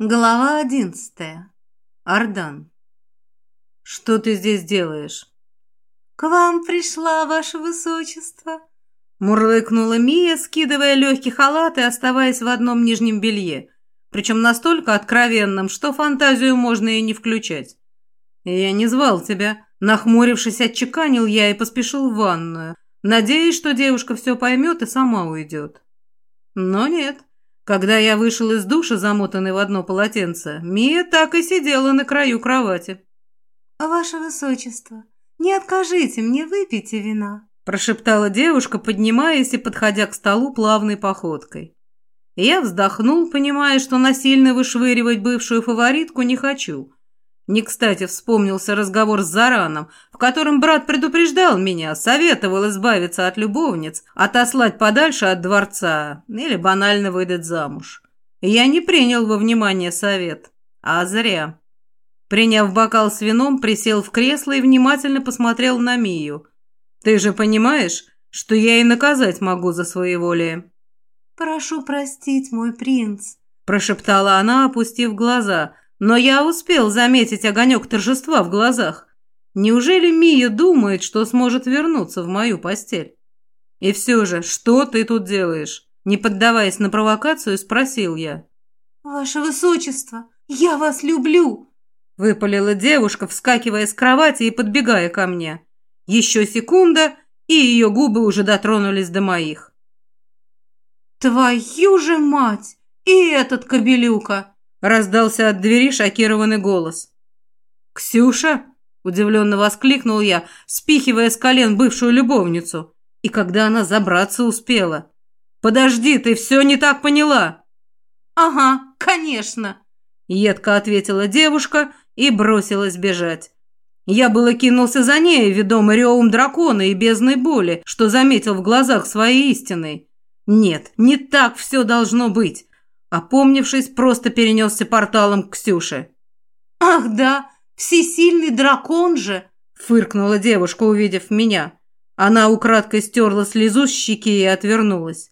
Глава одиннадцатая. Ардан. «Что ты здесь делаешь?» «К вам пришла, ваше высочество», — мурлыкнула Мия, скидывая легкий халат и оставаясь в одном нижнем белье, причем настолько откровенном, что фантазию можно и не включать. «Я не звал тебя», — нахмурившись, отчеканил я и поспешил в ванную, надеясь, что девушка все поймет и сама уйдет. Но нет. Когда я вышел из душа, замотанный в одно полотенце, Мия так и сидела на краю кровати. «Ваше высочество, не откажите мне, выпейте вина», прошептала девушка, поднимаясь и подходя к столу плавной походкой. Я вздохнул, понимая, что насильно вышвыривать бывшую фаворитку не хочу, не кстати вспомнился разговор с Зараном, в котором брат предупреждал меня, советовал избавиться от любовниц, отослать подальше от дворца или банально выдать замуж. Я не принял во внимание совет, а зря. Приняв бокал с вином, присел в кресло и внимательно посмотрел на Мию. «Ты же понимаешь, что я и наказать могу за своеволие?» «Прошу простить, мой принц», – прошептала она, опустив глаза – но я успел заметить огонек торжества в глазах. Неужели Мия думает, что сможет вернуться в мою постель? И все же, что ты тут делаешь? Не поддаваясь на провокацию, спросил я. «Ваше высочество, я вас люблю!» Выпалила девушка, вскакивая с кровати и подбегая ко мне. Еще секунда, и ее губы уже дотронулись до моих. «Твою же мать! И этот кобелюка!» Раздался от двери шокированный голос. «Ксюша?» – удивленно воскликнул я, спихивая с колен бывшую любовницу. И когда она забраться успела. «Подожди, ты все не так поняла!» «Ага, конечно!» – едко ответила девушка и бросилась бежать. Я было кинулся за ней, ведомый ревом дракона и бездной боли, что заметил в глазах своей истины. Нет, не так все должно быть. Опомнившись, просто перенесся порталом к Ксюше. «Ах да, всесильный дракон же!» – фыркнула девушка, увидев меня. Она украдкой стерла слезу с щеки и отвернулась.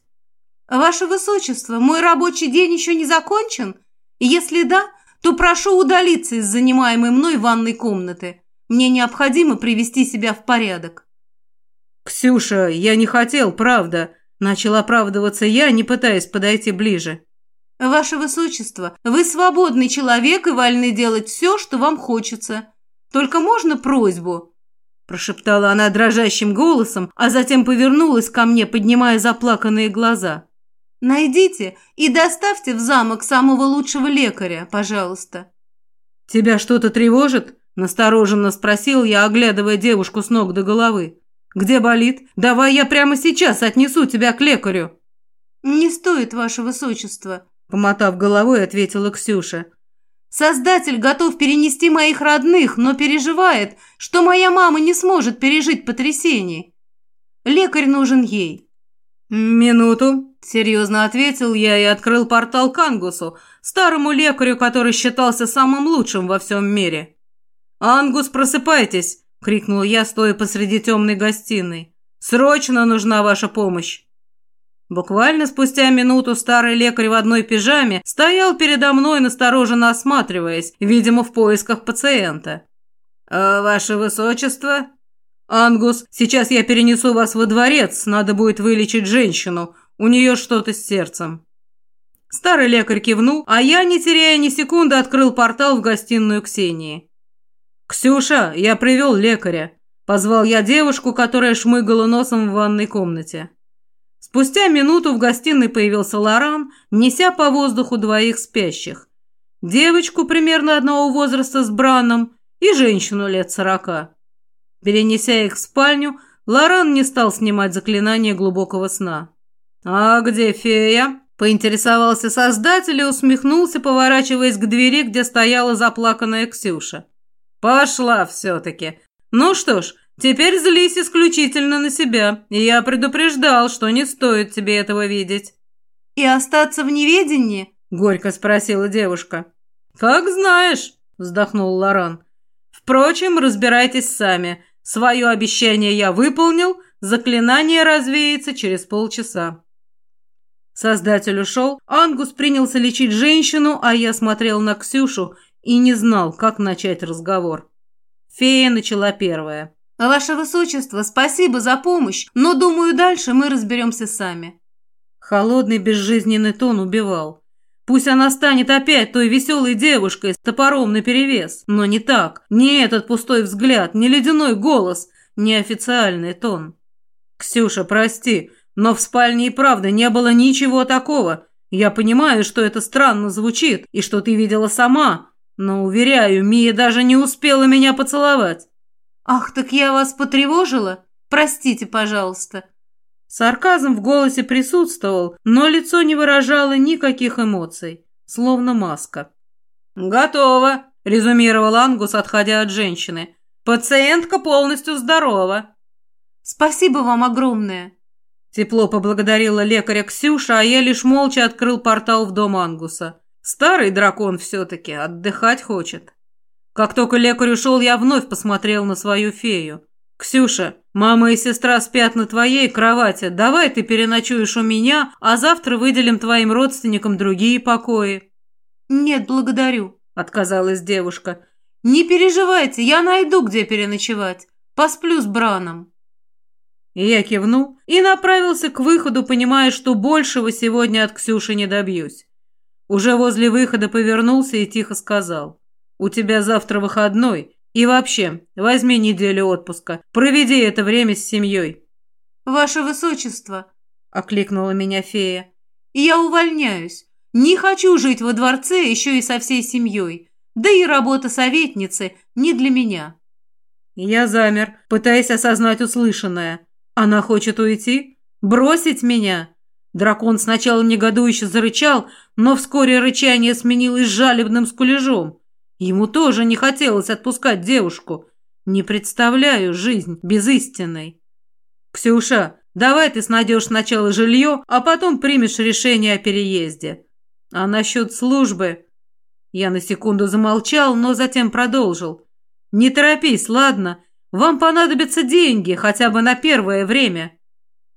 «Ваше Высочество, мой рабочий день еще не закончен? Если да, то прошу удалиться из занимаемой мной ванной комнаты. Мне необходимо привести себя в порядок». «Ксюша, я не хотел, правда», – начал оправдываться я, не пытаясь подойти ближе. «Ваше Высочество, вы свободный человек и вольны делать все, что вам хочется. Только можно просьбу?» Прошептала она дрожащим голосом, а затем повернулась ко мне, поднимая заплаканные глаза. «Найдите и доставьте в замок самого лучшего лекаря, пожалуйста». «Тебя что-то тревожит?» – настороженно спросил я, оглядывая девушку с ног до головы. «Где болит? Давай я прямо сейчас отнесу тебя к лекарю». «Не стоит, ваше высочество», Помотав головой, ответила Ксюша. Создатель готов перенести моих родных, но переживает, что моя мама не сможет пережить потрясений. Лекарь нужен ей. «Минуту», — серьезно ответил я и открыл портал к Ангусу, старому лекарю, который считался самым лучшим во всем мире. «Ангус, просыпайтесь!» — крикнул я, стоя посреди темной гостиной. «Срочно нужна ваша помощь!» Буквально спустя минуту старый лекарь в одной пижаме стоял передо мной, настороженно осматриваясь, видимо, в поисках пациента. «А «Ваше высочество?» «Ангус, сейчас я перенесу вас во дворец, надо будет вылечить женщину, у нее что-то с сердцем». Старый лекарь кивнул, а я, не теряя ни секунды, открыл портал в гостиную Ксении. «Ксюша, я привел лекаря», – позвал я девушку, которая шмыгала носом в ванной комнате. Спустя минуту в гостиной появился Лоран, неся по воздуху двоих спящих. Девочку примерно одного возраста с Браном и женщину лет сорока. Перенеся их в спальню, Лоран не стал снимать заклинание глубокого сна. «А где фея?» – поинтересовался создатель и усмехнулся, поворачиваясь к двери, где стояла заплаканная Ксюша. «Пошла все-таки. Ну что ж, Теперь злись исключительно на себя, и я предупреждал, что не стоит тебе этого видеть». «И остаться в неведении?» – горько спросила девушка. «Как знаешь», – вздохнул Лоран. «Впрочем, разбирайтесь сами. Свое обещание я выполнил, заклинание развеется через полчаса». Создатель ушел, Ангус принялся лечить женщину, а я смотрел на Ксюшу и не знал, как начать разговор. Фея начала первая. «Ваше Высочество, спасибо за помощь, но, думаю, дальше мы разберемся сами». Холодный безжизненный тон убивал. Пусть она станет опять той веселой девушкой с топором наперевес, но не так. Не этот пустой взгляд, не ледяной голос, не официальный тон. «Ксюша, прости, но в спальне и правда не было ничего такого. Я понимаю, что это странно звучит и что ты видела сама, но, уверяю, Мия даже не успела меня поцеловать». «Ах, так я вас потревожила? Простите, пожалуйста». Сарказм в голосе присутствовал, но лицо не выражало никаких эмоций, словно маска. «Готово», — резюмировал Ангус, отходя от женщины. «Пациентка полностью здорова». «Спасибо вам огромное». Тепло поблагодарила лекаря Ксюша, а я лишь молча открыл портал в дом Ангуса. Старый дракон все-таки отдыхать хочет. Как только лекарь ушел, я вновь посмотрел на свою фею. «Ксюша, мама и сестра спят на твоей кровати. Давай ты переночуешь у меня, а завтра выделим твоим родственникам другие покои». «Нет, благодарю», — отказалась девушка. «Не переживайте, я найду, где переночевать. Посплю с Браном». Я кивнул и направился к выходу, понимая, что большего сегодня от Ксюши не добьюсь. Уже возле выхода повернулся и тихо сказал. «У тебя завтра выходной, и вообще, возьми неделю отпуска. Проведи это время с семьей». «Ваше Высочество», — окликнула меня фея. «Я увольняюсь. Не хочу жить во дворце еще и со всей семьей. Да и работа советницы не для меня». Я замер, пытаясь осознать услышанное. Она хочет уйти? Бросить меня? Дракон сначала негодующе зарычал, но вскоре рычание сменилось жалобным скулежом. Ему тоже не хотелось отпускать девушку. Не представляю жизнь без истинной. «Ксюша, давай ты найдешь сначала жилье, а потом примешь решение о переезде. А насчет службы...» Я на секунду замолчал, но затем продолжил. «Не торопись, ладно? Вам понадобятся деньги, хотя бы на первое время».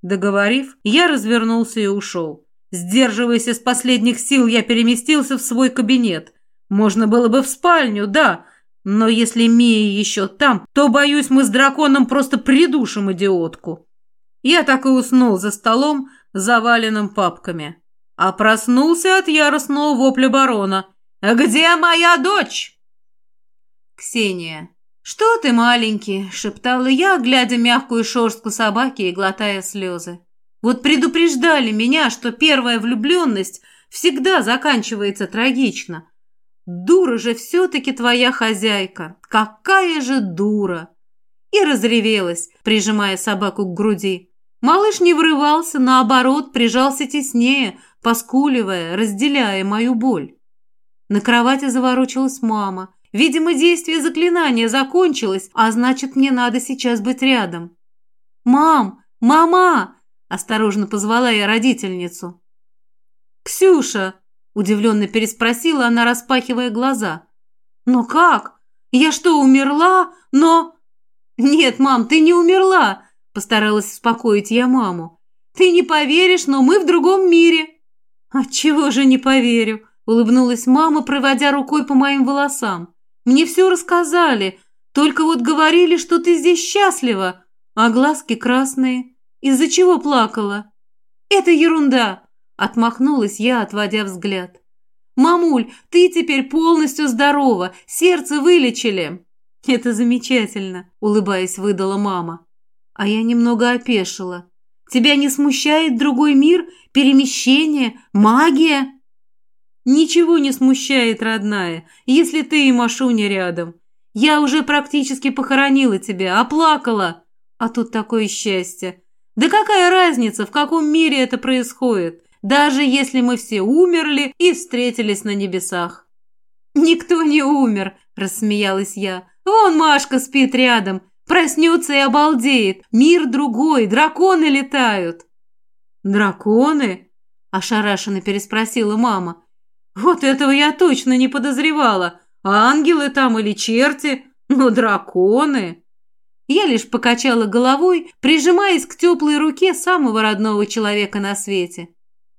Договорив, я развернулся и ушел. Сдерживаясь из последних сил, я переместился в свой кабинет. Можно было бы в спальню, да, но если Мия еще там, то, боюсь, мы с драконом просто придушим идиотку. Я так и уснул за столом, заваленным папками. А проснулся от яростного вопля барона. «Где моя дочь?» «Ксения». «Что ты, маленький?» – шептала я, глядя мягкую шерстку собаки и глотая слезы. «Вот предупреждали меня, что первая влюбленность всегда заканчивается трагично. Дура же все-таки твоя хозяйка! Какая же дура!» И разревелась, прижимая собаку к груди. Малыш не врывался, наоборот, прижался теснее, поскуливая, разделяя мою боль. На кровати заворочилась мама. Видимо, действие заклинания закончилось, а значит, мне надо сейчас быть рядом. «Мам! Мама!» – осторожно позвала я родительницу. «Ксюша!» – удивленно переспросила она, распахивая глаза. «Но как? Я что, умерла? Но...» «Нет, мам, ты не умерла!» – постаралась успокоить я маму. «Ты не поверишь, но мы в другом мире!» «Отчего же не поверю?» – улыбнулась мама, проводя рукой по моим волосам. Мне все рассказали, только вот говорили, что ты здесь счастлива, а глазки красные. Из-за чего плакала?» «Это ерунда!» – отмахнулась я, отводя взгляд. «Мамуль, ты теперь полностью здорова, сердце вылечили!» «Это замечательно!» – улыбаясь, выдала мама. А я немного опешила. «Тебя не смущает другой мир, перемещение, магия?» «Ничего не смущает, родная, если ты и Машуня рядом. Я уже практически похоронила тебя, оплакала. А тут такое счастье. Да какая разница, в каком мире это происходит, даже если мы все умерли и встретились на небесах?» «Никто не умер», – рассмеялась я. «Вон Машка спит рядом, проснется и обалдеет. Мир другой, драконы летают». «Драконы?» – ошарашенно переспросила мама. Вот этого я точно не подозревала. Ангелы там или черти, но драконы. Я лишь покачала головой, прижимаясь к теплой руке самого родного человека на свете.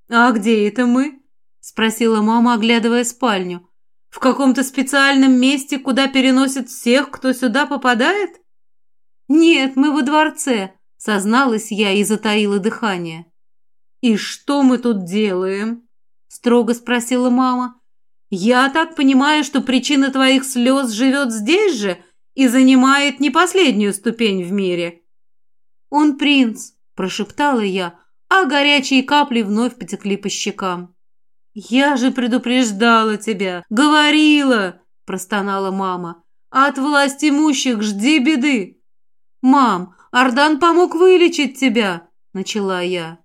А где это мы? Спросила мама, оглядывая спальню. В каком-то специальном месте, куда переносят всех, кто сюда попадает? Нет, мы во дворце, созналась я и затаила дыхание. И что мы тут делаем? Строго спросила мама. Я так понимаю, что причина твоих слез живет здесь же и занимает не последнюю ступень в мире. Он принц, прошептала я, а горячие капли вновь потекли по щекам. «Я же предупреждала тебя, говорила!» – простонала мама. «От власть имущих жди беды!» «Мам, Ардан помог вылечить тебя!» – начала я.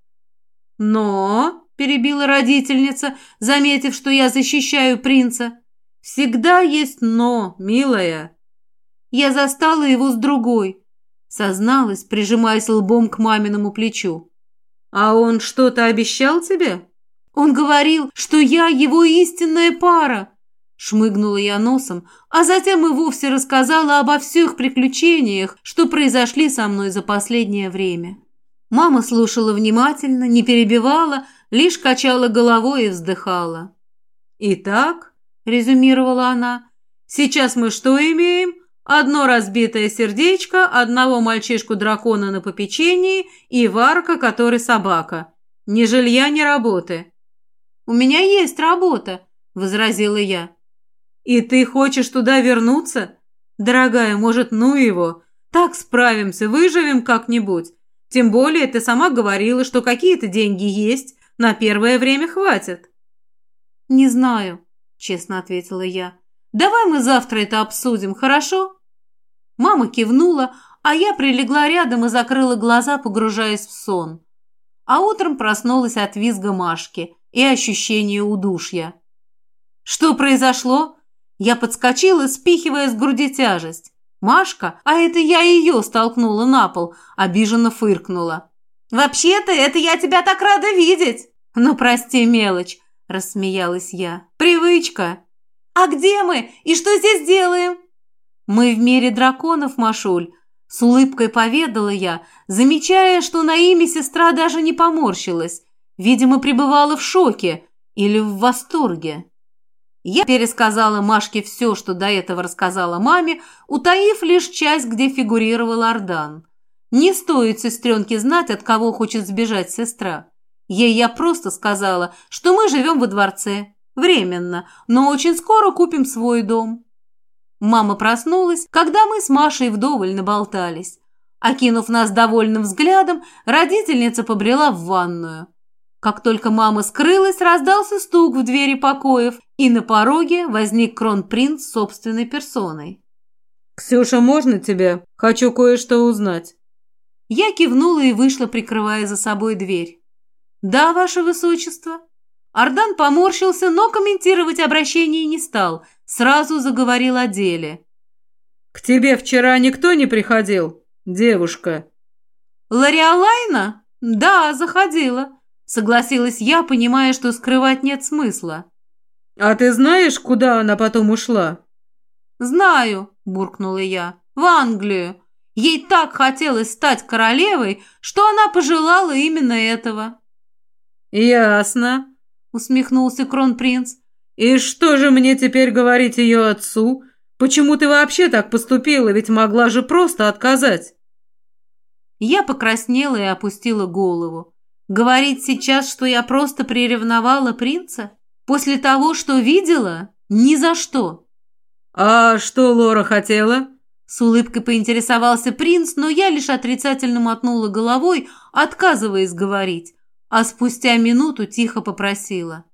«Но...» – перебила родительница, заметив, что я защищаю принца. «Всегда есть «но», милая!» Я застала его с другой, созналась, прижимаясь лбом к маминому плечу. «А он что-то обещал тебе?» «Он говорил, что я его истинная пара!» Шмыгнула я носом, а затем и вовсе рассказала обо всех приключениях, что произошли со мной за последнее время. Мама слушала внимательно, не перебивала, лишь качала головой и вздыхала. «Итак», — резюмировала она, — «сейчас мы что имеем? Одно разбитое сердечко, одного мальчишку-дракона на попечении и варка, который собака. Ни жилья, ни работы. «У меня есть работа», — возразила я. «И ты хочешь туда вернуться? Дорогая, может, ну его? Так справимся, выживем как-нибудь. Тем более ты сама говорила, что какие-то деньги есть, на первое время хватит». «Не знаю», — честно ответила я. Давай мы завтра это обсудим, хорошо?» Мама кивнула, а я прилегла рядом и закрыла глаза, погружаясь в сон. А утром проснулась от визга Машки и ощущения удушья. «Что произошло?» Я подскочила, спихивая с груди тяжесть. Машка, а это я ее столкнула на пол, обиженно фыркнула. «Вообще-то это я тебя так рада видеть!» «Ну, прости, мелочь!» – рассмеялась я. «Привычка!» «А где мы? И что здесь делаем?» «Мы в мире драконов, Машуль», — с улыбкой поведала я, замечая, что на имя сестра даже не поморщилась. Видимо, пребывала в шоке или в восторге. Я пересказала Машке все, что до этого рассказала маме, утаив лишь часть, где фигурировал Ардан. Не стоит сестренке знать, от кого хочет сбежать сестра. Ей я просто сказала, что мы живем во дворце, Временно, но очень скоро купим свой дом. Мама проснулась, когда мы с Машей вдоволь наболтались. Окинув нас довольным взглядом, родительница побрела в ванную. Как только мама скрылась, раздался стук в двери покоев, и на пороге возник кронпринц собственной персоной. «Ксюша, можно тебя? Хочу кое-что узнать». Я кивнула и вышла, прикрывая за собой дверь. «Да, ваше высочество». Ардан поморщился, но комментировать обращение не стал. Сразу заговорил о деле. «К тебе вчера никто не приходил, девушка?» «Лариолайна? Да, заходила», — согласилась я, понимая, что скрывать нет смысла. «А ты знаешь, куда она потом ушла?» «Знаю», — буркнула я, — «в Англию. Ей так хотелось стать королевой, что она пожелала именно этого». «Ясно», усмехнулся кронпринц. «И что же мне теперь говорить ее отцу? Почему ты вообще так поступила? Ведь могла же просто отказать». Я покраснела и опустила голову. Говорить сейчас, что я просто приревновала принца? После того, что видела? Ни за что. «А что Лора хотела?» С улыбкой поинтересовался принц, но я лишь отрицательно мотнула головой, отказываясь говорить а спустя минуту тихо попросила.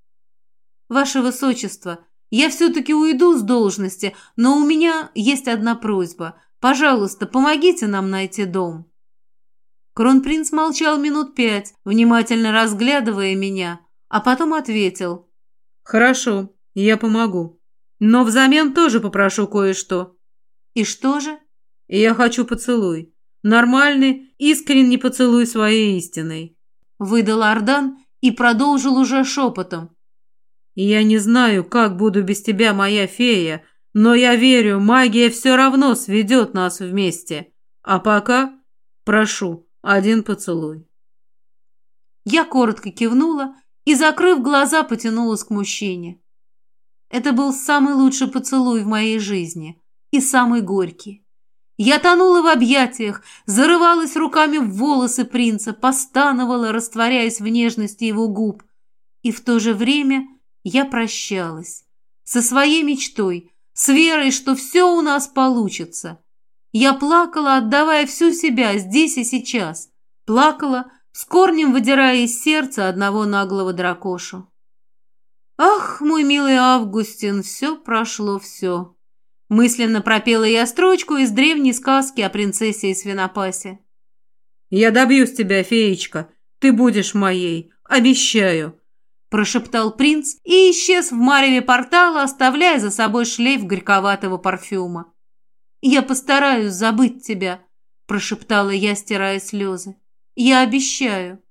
«Ваше Высочество, я все-таки уйду с должности, но у меня есть одна просьба. Пожалуйста, помогите нам найти дом». Кронпринц молчал минут пять, внимательно разглядывая меня, а потом ответил. «Хорошо, я помогу. Но взамен тоже попрошу кое-что». «И что же?» «Я хочу поцелуй. Нормальный, искренний поцелуй своей истиной». Выдал Ардан и продолжил уже шепотом. «Я не знаю, как буду без тебя, моя фея, но я верю, магия все равно сведет нас вместе. А пока, прошу, один поцелуй». Я коротко кивнула и, закрыв глаза, потянулась к мужчине. Это был самый лучший поцелуй в моей жизни и самый горький. Я тонула в объятиях, зарывалась руками в волосы принца, постановала, растворяясь в нежности его губ. И в то же время я прощалась со своей мечтой, с верой, что все у нас получится. Я плакала, отдавая всю себя здесь и сейчас. Плакала, с корнем выдирая из сердца одного наглого дракошу. «Ах, мой милый Августин, все прошло, все!» Мысленно пропела я строчку из древней сказки о принцессе и свинопасе. «Я добьюсь тебя, феечка. Ты будешь моей. Обещаю!» Прошептал принц и исчез в мареве портала, оставляя за собой шлейф горьковатого парфюма. «Я постараюсь забыть тебя», – прошептала я, стирая слезы. «Я обещаю».